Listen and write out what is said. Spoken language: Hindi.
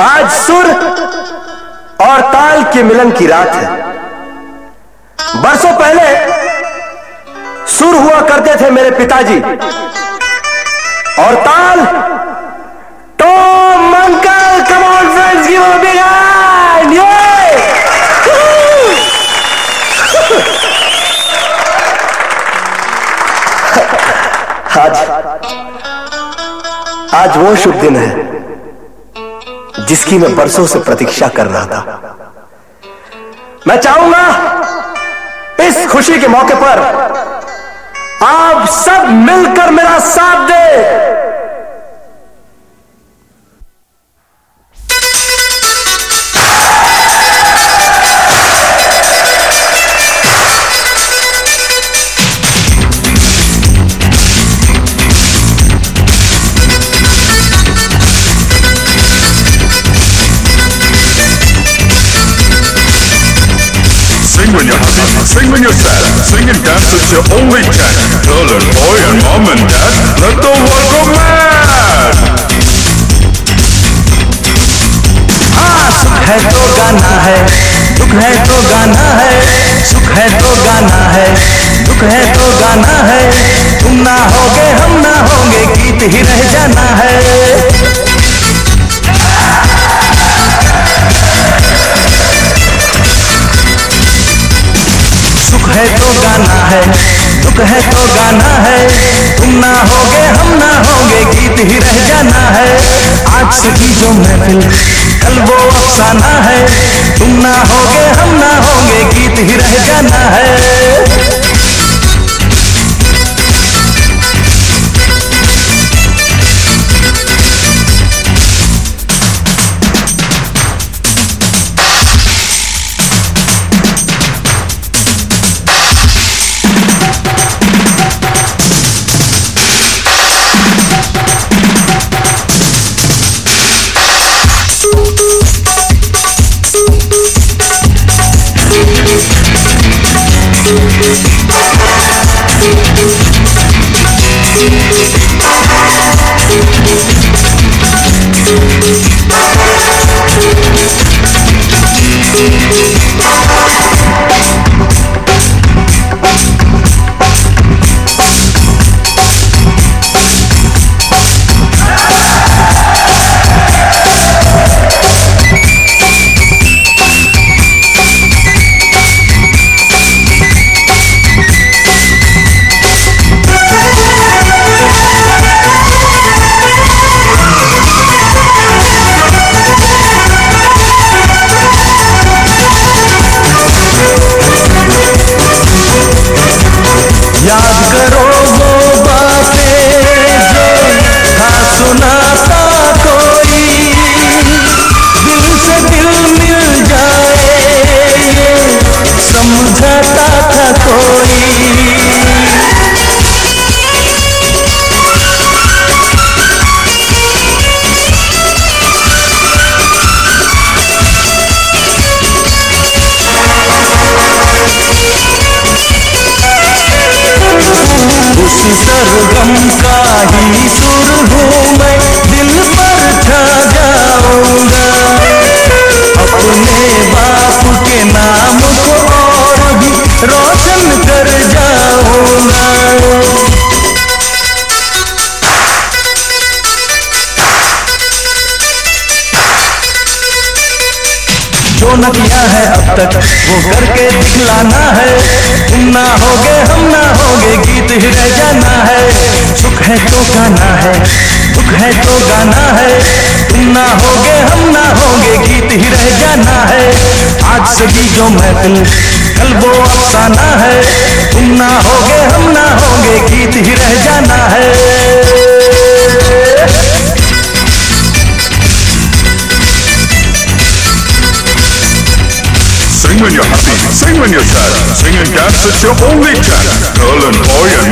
आज सुर और ताल के मिलन की रात है। बरसों पहले सुर हुआ करते थे मेरे पिताजी। और ताल तो मंकल कमॉन फ्रेंड्स की वो ये आज आज वो शुभ दिन है। जिसकी मैं बरसों से प्रतीक्षा कर रहा था। मैं चाहूँगा इस खुशी के मौके पर आप सब मिलकर मेरा साथ दे। Sing when you're Sing and dance, it's your only chance Girl and boy and mom and dad Let the world go mad हाँ है तो गाना है दुख है तो गाना है सुख है तो गाना है दुख है तो गाना है तुम ना होगे हम ना होंगे गीत ही रह जाना है है। दुख है तो गाना है। तुम ना होगे, हम ना होंगे, गीत ही रह जाना है। आज से की जो महफिल, कल वो अफसाना है। तुम ना होगे, हम ना होंगे, गीत ही रह जाना है। सरगम का ही जो न किया है अब तक, वो करके दिखलाना है। तुम ना होगे, हम ना होगे, गीत ही रह जाना है। सुख है तो गाना है, दुख है तो गाना है। तुम ना होगे, हम ना होगे, गीत ही रह जाना है। आज से भी जो महफिल कल वो अफसाना है। तुम ना होगे, हम ना होगे, गीत ही रह जाना है। When you're happy, sing when you're sad. Sing and dance, it's your only chance. Girl and boy and